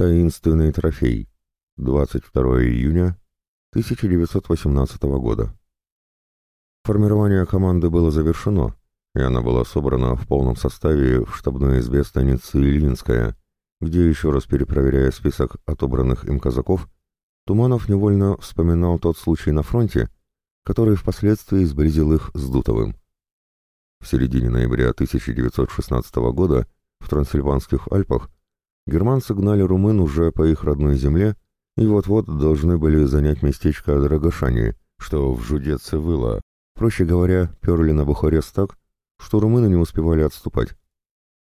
Таинственный трофей. 22 июня 1918 года. Формирование команды было завершено, и она была собрана в полном составе в штабной избе станицы Ильинская, где, еще раз перепроверяя список отобранных им казаков, Туманов невольно вспоминал тот случай на фронте, который впоследствии сблизил их с Дутовым. В середине ноября 1916 года в Трансильванских Альпах германцы гнали румын уже по их родной земле и вот-вот должны были занять местечко Драгошани, что в Жудеце выло. Проще говоря, перли на Бухарест так, что румыны не успевали отступать.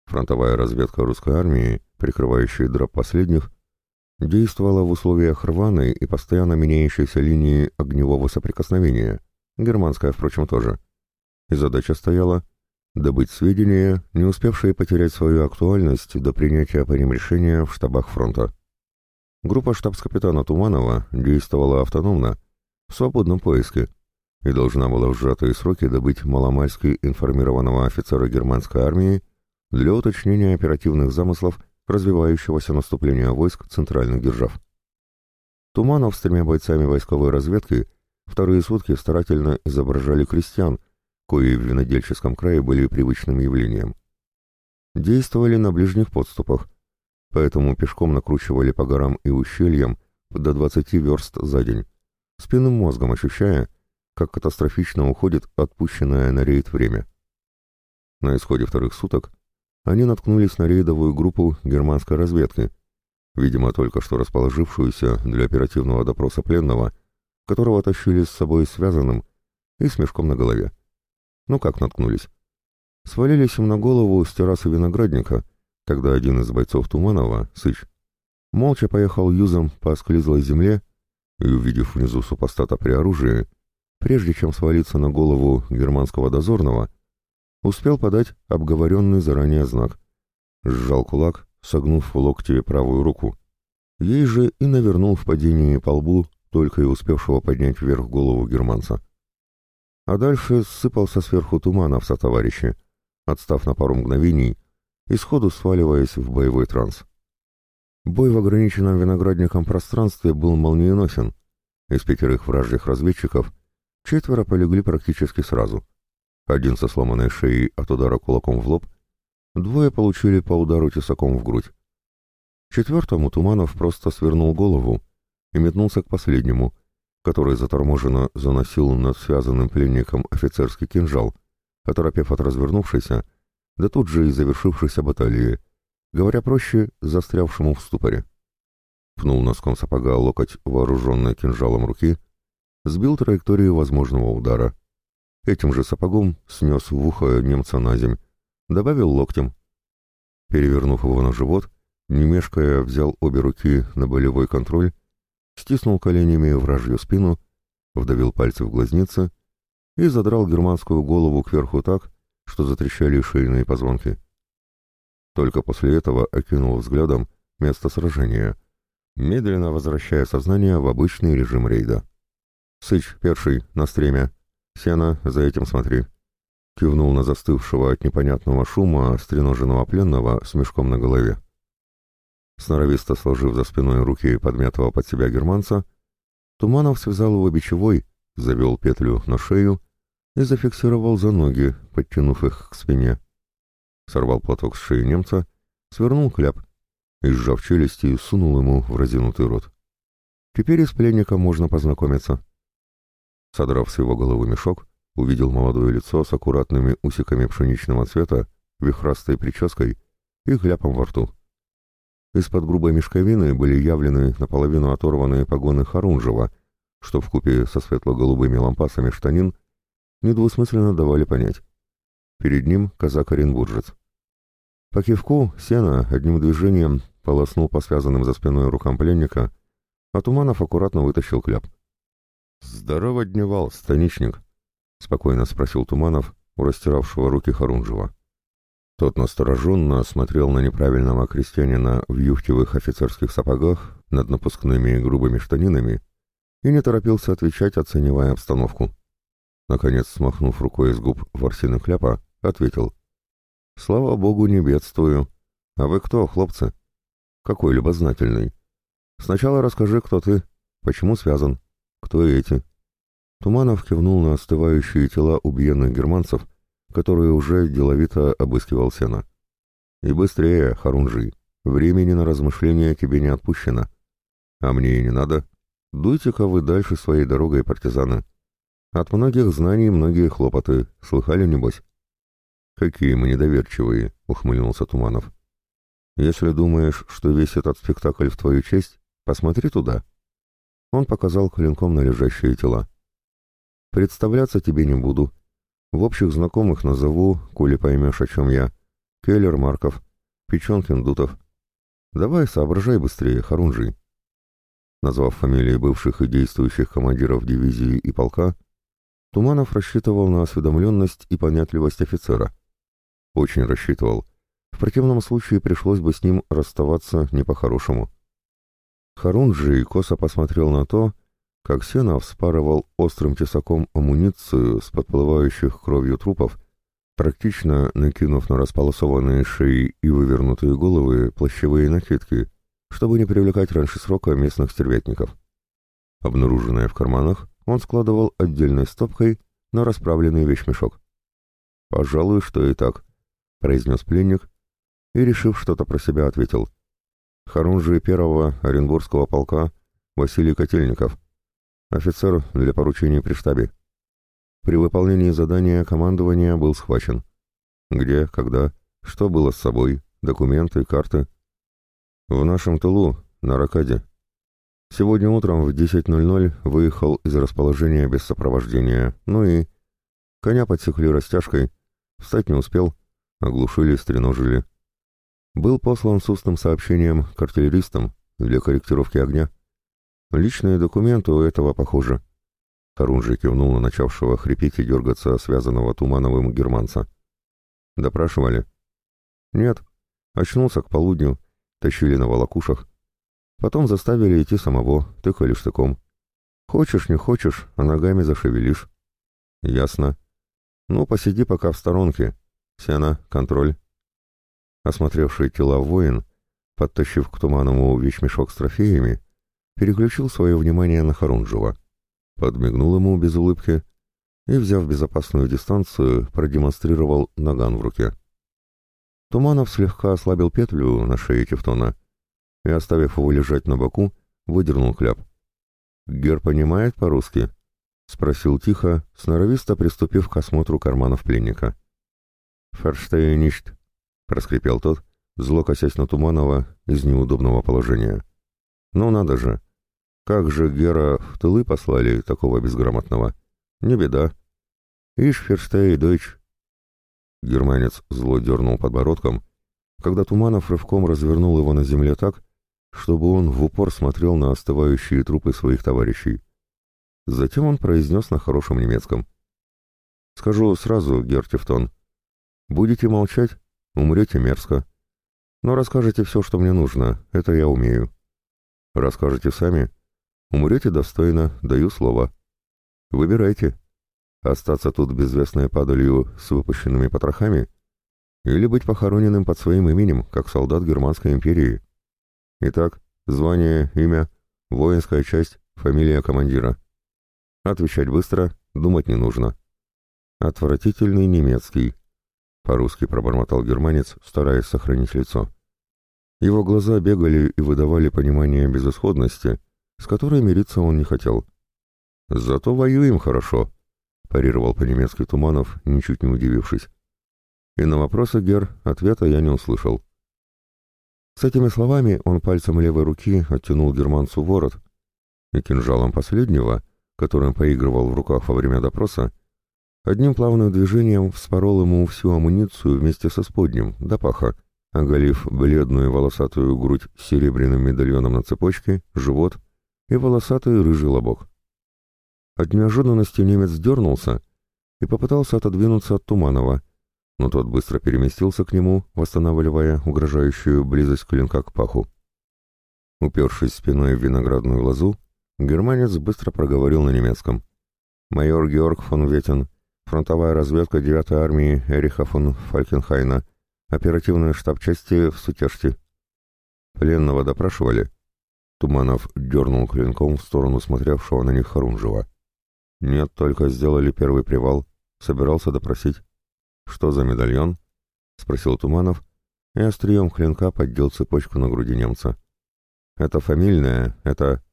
Фронтовая разведка русской армии, прикрывающая дроп последних, действовала в условиях рваной и постоянно меняющейся линии огневого соприкосновения, германская, впрочем, тоже. И задача стояла добыть сведения, не успевшие потерять свою актуальность до принятия по ним решения в штабах фронта. Группа штабс-капитана Туманова действовала автономно, в свободном поиске, и должна была в сжатые сроки добыть маломальски информированного офицера германской армии для уточнения оперативных замыслов развивающегося наступления войск центральных держав. Туманов с тремя бойцами войсковой разведки вторые сутки старательно изображали крестьян, кои в винодельческом крае были привычным явлением. Действовали на ближних подступах, поэтому пешком накручивали по горам и ущельям до 20 верст за день, спинным мозгом ощущая, как катастрофично уходит отпущенное на рейд время. На исходе вторых суток они наткнулись на рейдовую группу германской разведки, видимо, только что расположившуюся для оперативного допроса пленного, которого тащили с собой связанным и с мешком на голове. Ну как наткнулись? Свалились им на голову с террасы виноградника, когда один из бойцов Туманова, Сыч, молча поехал юзом по склизлой земле и, увидев внизу супостата при оружии, прежде чем свалиться на голову германского дозорного, успел подать обговоренный заранее знак. Сжал кулак, согнув в локте правую руку. Ей же и навернул в падении по лбу только и успевшего поднять вверх голову германца. А дальше сыпался сверху тумана в сотоварищи, отстав на пару мгновений и сходу сваливаясь в боевой транс. Бой в ограниченном виноградником пространстве был молниеносен. Из пятерых вражьих разведчиков четверо полегли практически сразу — один со сломанной шеей от удара кулаком в лоб, двое получили по удару тесаком в грудь. Четвертому Туманов просто свернул голову и метнулся к последнему, который заторможенно заносил над связанным пленником офицерский кинжал, оторопев от развернувшейся, да тут же и завершившейся баталии, говоря проще, застрявшему в ступоре. Пнул носком сапога локоть вооруженной кинжалом руки, сбил траекторию возможного удара, Этим же сапогом снес в ухо немца на земь, добавил локтем. Перевернув его на живот, немешкая взял обе руки на болевой контроль, стиснул коленями вражью спину, вдавил пальцы в глазницы и задрал германскую голову кверху так, что затрещали шейные позвонки. Только после этого окинул взглядом место сражения, медленно возвращая сознание в обычный режим рейда. «Сыч, перший, на стремя!» «Сена, за этим смотри», — кивнул на застывшего от непонятного шума стреноженного пленного с мешком на голове. Сноровисто сложив за спиной руки подмятого под себя германца, Туманов связал его бичевой, завел петлю на шею и зафиксировал за ноги, подтянув их к спине. Сорвал платок с шеи немца, свернул кляп и, сжав челюсти, сунул ему в разинутый рот. Теперь и с пленником можно познакомиться. Содрав с его головы мешок, увидел молодое лицо с аккуратными усиками пшеничного цвета, вихрастой прической и хляпом во рту. Из-под грубой мешковины были явлены наполовину оторванные погоны Харунжева, что вкупе со светло-голубыми лампасами штанин недвусмысленно давали понять. Перед ним казак Оренбуржец. По кивку Сена одним движением полоснул по связанным за спиной рукам пленника, а Туманов аккуратно вытащил кляп. «Здорово дневал, станичник», — спокойно спросил Туманов у растиравшего руки Харунжева. Тот настороженно смотрел на неправильного крестьянина в юфтевых офицерских сапогах над напускными грубыми штанинами и не торопился отвечать, оценивая обстановку. Наконец, смахнув рукой из губ ворсины кляпа, ответил. «Слава богу, не бедствую. А вы кто, хлопцы?» Какой любознательный. Сначала расскажи, кто ты, почему связан, кто эти. Туманов кивнул на остывающие тела убиенных германцев, которые уже деловито обыскивал сено. И быстрее, Харунжи, времени на размышления тебе не отпущено. А мне и не надо. Дуйте-ка вы дальше своей дорогой, партизаны. От многих знаний многие хлопоты, слыхали, небось? Какие мы недоверчивые, ухмыльнулся Туманов. Если думаешь, что весь этот спектакль в твою честь, посмотри туда. Он показал клинком на лежащие тела. Представляться тебе не буду. В общих знакомых назову, коли поймешь, о чем я. Келлер Марков, Печенкин Дутов. Давай, соображай быстрее, Харунжий. Назвав фамилии бывших и действующих командиров дивизии и полка, Туманов рассчитывал на осведомленность и понятливость офицера. Очень рассчитывал. В противном случае пришлось бы с ним расставаться не по-хорошему. Харунжий косо посмотрел на то, как Сена вспарывал острым тесаком амуницию с подплывающих кровью трупов, практично накинув на располосованные шеи и вывернутые головы плащевые накидки, чтобы не привлекать раньше срока местных стервятников. Обнаруженное в карманах, он складывал отдельной стопкой на расправленный вещмешок. «Пожалуй, что и так», — произнес пленник, и, решив что-то про себя, ответил. «Харунжи первого Оренбургского полка Василий Котельников, офицер для поручений при штабе. При выполнении задания командования был схвачен. Где, когда, что было с собой, документы, карты. В нашем тылу, на Ракаде. Сегодня утром в 10.00 выехал из расположения без сопровождения, ну и... Коня подсекли растяжкой, встать не успел, оглушили, стреножили. Был послан с устным сообщением к артиллеристам для корректировки огня. Личные документы у этого похожи. Харунжи кивнул на начавшего хрипеть и дергаться связанного Тумановым германца. «Допрашивали?» «Нет. Очнулся к полудню. Тащили на волокушах. Потом заставили идти самого, тыкали штыком. Хочешь, не хочешь, а ногами зашевелишь». «Ясно. Ну, посиди пока в сторонке. Сена, контроль». Осмотревший тела воин, подтащив к Туманову вещмешок с трофеями, переключил свое внимание на Харунжева подмигнул ему без улыбки и, взяв безопасную дистанцию, продемонстрировал наган в руке. Туманов слегка ослабил петлю на шее Тевтона и, оставив его лежать на боку, выдернул кляп. «Гер понимает по-русски?» — спросил тихо, сноровисто приступив к осмотру карманов пленника. «Ферштейничт», — проскрипел тот, зло косясь на Туманова из неудобного положения. «Ну надо же! Как же Гера в тылы послали такого безграмотного? Не беда. Ишь, ферштей, дойч. Германец зло дернул подбородком, когда Туманов рывком развернул его на земле так, чтобы он в упор смотрел на остывающие трупы своих товарищей. Затем он произнес на хорошем немецком. «Скажу сразу, Гертифтон, будете молчать, умрете мерзко. Но расскажете все, что мне нужно, это я умею. Расскажете сами, Умрете достойно, даю слово. Выбирайте. Остаться тут безвестной падалью с выпущенными потрохами или быть похороненным под своим именем, как солдат Германской империи. Итак, звание, имя, воинская часть, фамилия командира. Отвечать быстро, думать не нужно. Отвратительный немецкий. По-русски пробормотал германец, стараясь сохранить лицо. Его глаза бегали и выдавали понимание безысходности, с которой мириться он не хотел. «Зато воюем хорошо», — парировал по-немецки Туманов, ничуть не удивившись. И на вопросы Гер ответа я не услышал. С этими словами он пальцем левой руки оттянул германцу ворот, и кинжалом последнего, которым поигрывал в руках во время допроса, одним плавным движением вспорол ему всю амуницию вместе со споднем, до паха, оголив бледную волосатую грудь с серебряным медальоном на цепочке, живот — и волосатый рыжий лобок. От неожиданности немец дернулся и попытался отодвинуться от Туманова, но тот быстро переместился к нему, восстанавливая угрожающую близость клинка к паху. Упершись спиной в виноградную лозу, германец быстро проговорил на немецком. «Майор Георг фон Ветен, фронтовая разведка 9-й армии Эриха фон Фалькенхайна, оперативные штаб части в Сутеште». Пленного допрашивали?» Туманов дернул клинком в сторону смотревшего на них Харунжева. «Нет, только сделали первый привал. Собирался допросить». «Что за медальон?» — спросил Туманов, и острием клинка поддел цепочку на груди немца. «Это фамильное, это...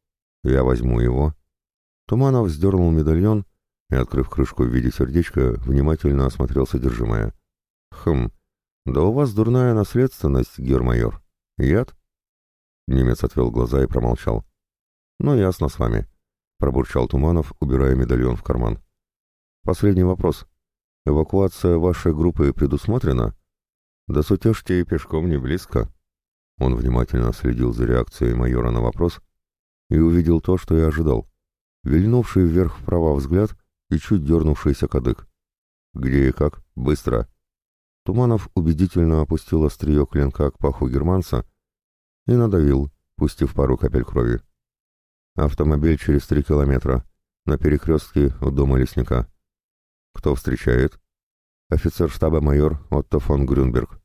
Я возьму его». Туманов сдернул медальон и, открыв крышку в виде сердечка, внимательно осмотрел содержимое. «Хм, да у вас дурная наследственность, гермайор. Яд?» Немец отвел глаза и промолчал. «Ну, ясно с вами», — пробурчал Туманов, убирая медальон в карман. «Последний вопрос. Эвакуация вашей группы предусмотрена?» «Да с утешьте и пешком не близко». Он внимательно следил за реакцией майора на вопрос и увидел то, что и ожидал. Вильнувший вверх-вправо взгляд и чуть дернувшийся кадык. «Где и как? Быстро!» Туманов убедительно опустил острие клинка к паху германца и надавил, пустив пару капель крови. Автомобиль через три километра, на перекрестке у дома лесника. Кто встречает? Офицер штаба майор Отто фон Грюнберг.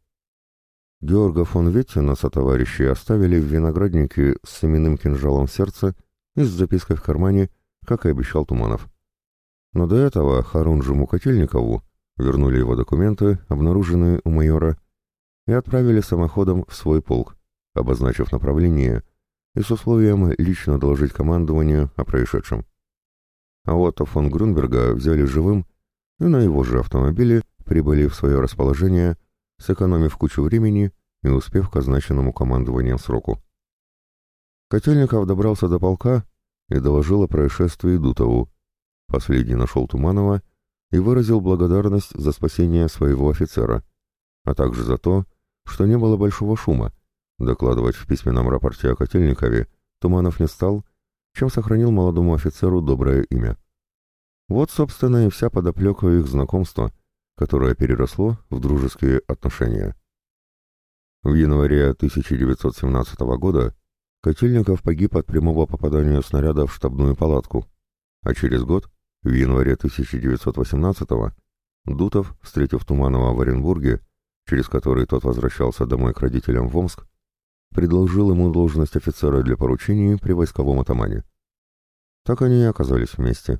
Георга фон Веттина со товарищей оставили в винограднике с семенным кинжалом в сердце и с запиской в кармане, как и обещал Туманов. Но до этого Харунжему Котельникову вернули его документы, обнаруженные у майора, и отправили самоходом в свой полк, обозначив направление и с условием лично доложить командованию о происшедшем. А вот фон Грунберга взяли живым и на его же автомобиле прибыли в свое расположение, сэкономив кучу времени и успев к означенному командованием сроку. Котельников добрался до полка и доложил о происшествии Дутову. Последний нашел Туманова и выразил благодарность за спасение своего офицера, а также за то, что не было большого шума, Докладывать в письменном рапорте о Котельникове Туманов не стал, чем сохранил молодому офицеру доброе имя. Вот, собственно, и вся подоплека их знакомства, которое переросло в дружеские отношения. В январе 1917 года Котельников погиб от прямого попадания снаряда в штабную палатку, а через год, в январе 1918 Дутов, встретив Туманова в Оренбурге, через который тот возвращался домой к родителям в Омск, предложил ему должность офицера для поручений при войсковом атамане. Так они и оказались вместе.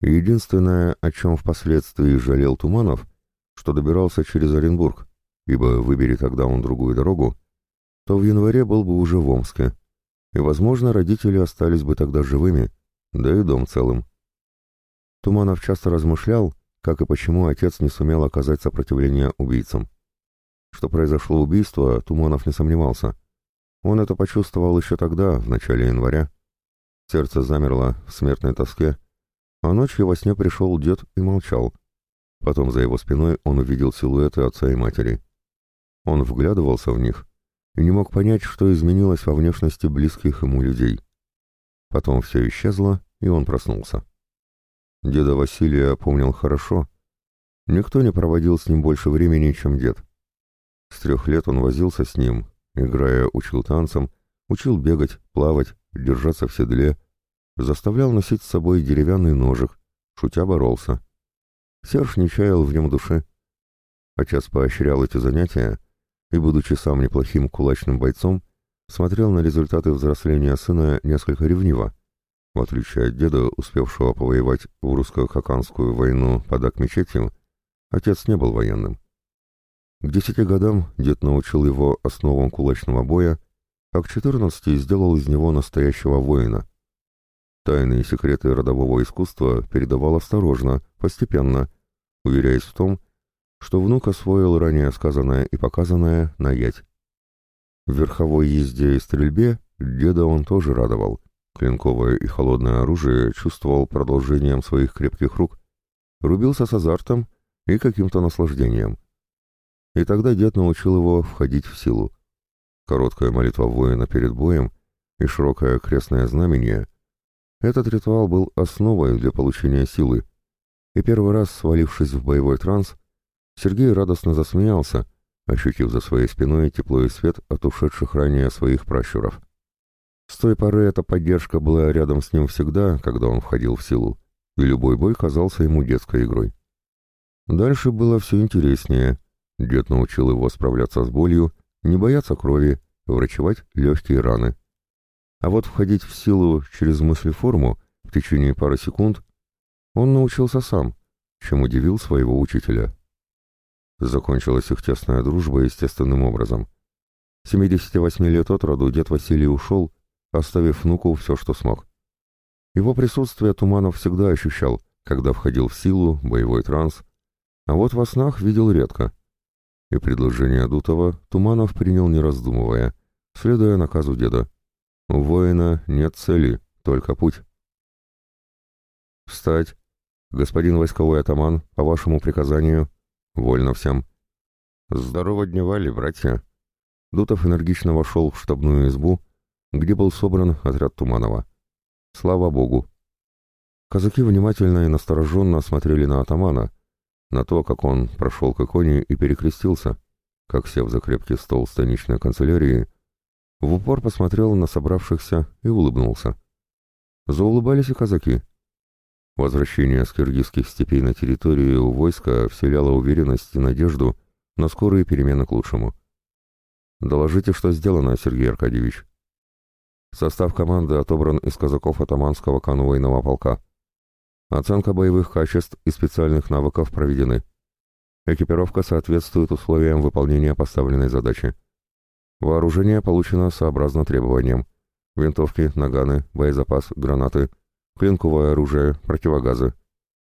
Единственное, о чем впоследствии жалел Туманов, что добирался через Оренбург, ибо выбери тогда он другую дорогу, то в январе был бы уже в Омске, и, возможно, родители остались бы тогда живыми, да и дом целым. Туманов часто размышлял, как и почему отец не сумел оказать сопротивление убийцам. Что произошло убийство, Туманов не сомневался. Он это почувствовал еще тогда, в начале января. Сердце замерло в смертной тоске, а ночью во сне пришел дед и молчал. Потом за его спиной он увидел силуэты отца и матери. Он вглядывался в них и не мог понять, что изменилось во внешности близких ему людей. Потом все исчезло, и он проснулся. Деда Василия помнил хорошо. Никто не проводил с ним больше времени, чем дед. С трех лет он возился с ним, Играя, учил танцам, учил бегать, плавать, держаться в седле, заставлял носить с собой деревянный ножик, шутя боролся. Серж не чаял в нем души. Отец поощрял эти занятия и, будучи сам неплохим кулачным бойцом, смотрел на результаты взросления сына несколько ревниво. В отличие от деда, успевшего повоевать в русско-хаканскую войну под Акмечетью, отец не был военным. К десяти годам дед научил его основам кулачного боя, а к четырнадцати сделал из него настоящего воина. Тайные секреты родового искусства передавал осторожно, постепенно, уверяясь в том, что внук освоил ранее сказанное и показанное на ять. В верховой езде и стрельбе деда он тоже радовал. Клинковое и холодное оружие чувствовал продолжением своих крепких рук, рубился с азартом и каким-то наслаждением. И тогда дед научил его входить в силу. Короткая молитва воина перед боем и широкое крестное знамение — этот ритуал был основой для получения силы. И первый раз, свалившись в боевой транс, Сергей радостно засмеялся, ощутив за своей спиной тепло и свет от ушедших ранее своих пращуров. С той поры эта поддержка была рядом с ним всегда, когда он входил в силу, и любой бой казался ему детской игрой. Дальше было все интереснее — Дед научил его справляться с болью, не бояться крови, врачевать легкие раны. А вот входить в силу через мыслеформу в течение пары секунд он научился сам, чем удивил своего учителя. Закончилась их тесная дружба естественным образом. 78 лет от роду дед Василий ушел, оставив внуку все, что смог. Его присутствие Туманов всегда ощущал, когда входил в силу, боевой транс, а вот во снах видел редко. И предложение Дутова Туманов принял не раздумывая, следуя наказу деда. У воина нет цели, только путь. «Встать! Господин войсковой атаман, по вашему приказанию, вольно всем!» «Здорово дневали, братья!» Дутов энергично вошел в штабную избу, где был собран отряд Туманова. Слава Богу! Казаки внимательно и настороженно смотрели на атамана, на то, как он прошел к иконе и перекрестился, как, сев за крепкий стол станичной канцелярии, в упор посмотрел на собравшихся и улыбнулся. Заулыбались и казаки. Возвращение с киргизских степей на территорию у войска вселяло уверенность и надежду на скорые перемены к лучшему. «Доложите, что сделано, Сергей Аркадьевич», Состав команды отобран из казаков атаманского конвойного полка. Оценка боевых качеств и специальных навыков проведены. Экипировка соответствует условиям выполнения поставленной задачи. Вооружение получено сообразно требованиям. Винтовки, наганы, боезапас, гранаты, клинковое оружие, противогазы.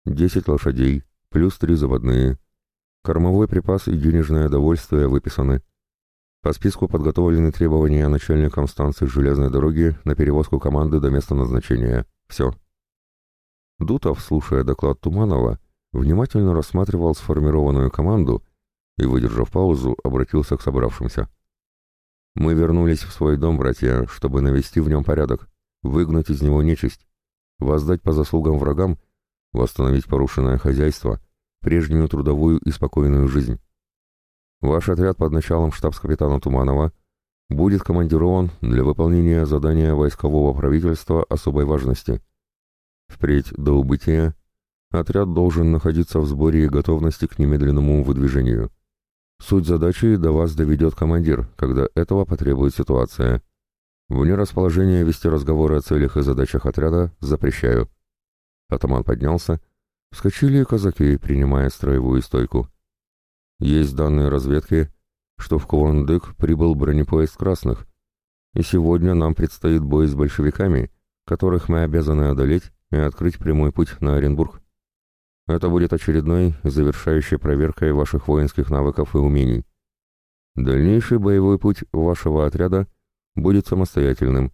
10 лошадей, плюс 3 заводные. Кормовой припас и денежное довольствие выписаны. По списку подготовлены требования начальникам станции железной дороги на перевозку команды до места назначения. Все. Дутов, слушая доклад Туманова, внимательно рассматривал сформированную команду и, выдержав паузу, обратился к собравшимся. «Мы вернулись в свой дом, братья, чтобы навести в нем порядок, выгнать из него нечисть, воздать по заслугам врагам, восстановить порушенное хозяйство, прежнюю трудовую и спокойную жизнь. Ваш отряд под началом штабс-капитана Туманова будет командирован для выполнения задания войскового правительства особой важности. Впредь до убытия отряд должен находиться в сборе и готовности к немедленному выдвижению. Суть задачи до вас доведет командир, когда этого потребует ситуация. Вне расположения вести разговоры о целях и задачах отряда запрещаю. Атаман поднялся. Вскочили казаки, принимая строевую стойку. Есть данные разведки, что в Кувандык прибыл бронепоезд красных, и сегодня нам предстоит бой с большевиками, которых мы обязаны одолеть и открыть прямой путь на Оренбург. Это будет очередной, завершающей проверкой ваших воинских навыков и умений. Дальнейший боевой путь вашего отряда будет самостоятельным,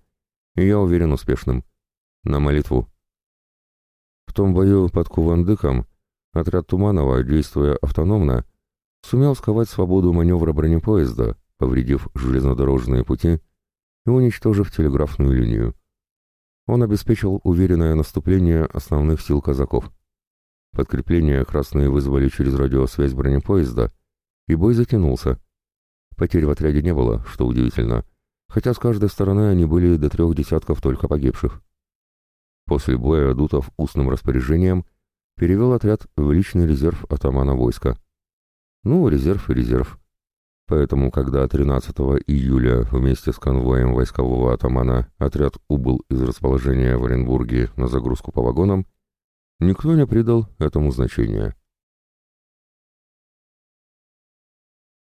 и, я уверен, успешным. На молитву. В том бою под Кувандыком отряд Туманова, действуя автономно, сумел сковать свободу маневра бронепоезда, повредив железнодорожные пути и уничтожив телеграфную линию. Он обеспечил уверенное наступление основных сил казаков. Подкрепление красные вызвали через радиосвязь бронепоезда, и бой затянулся. Потерь в отряде не было, что удивительно, хотя с каждой стороны они были до трех десятков только погибших. После боя Дутов устным распоряжением перевел отряд в личный резерв атамана войска. Ну, резерв и резерв. Поэтому, когда 13 июля вместе с конвоем войскового атамана отряд убыл из расположения в Оренбурге на загрузку по вагонам, никто не придал этому значения.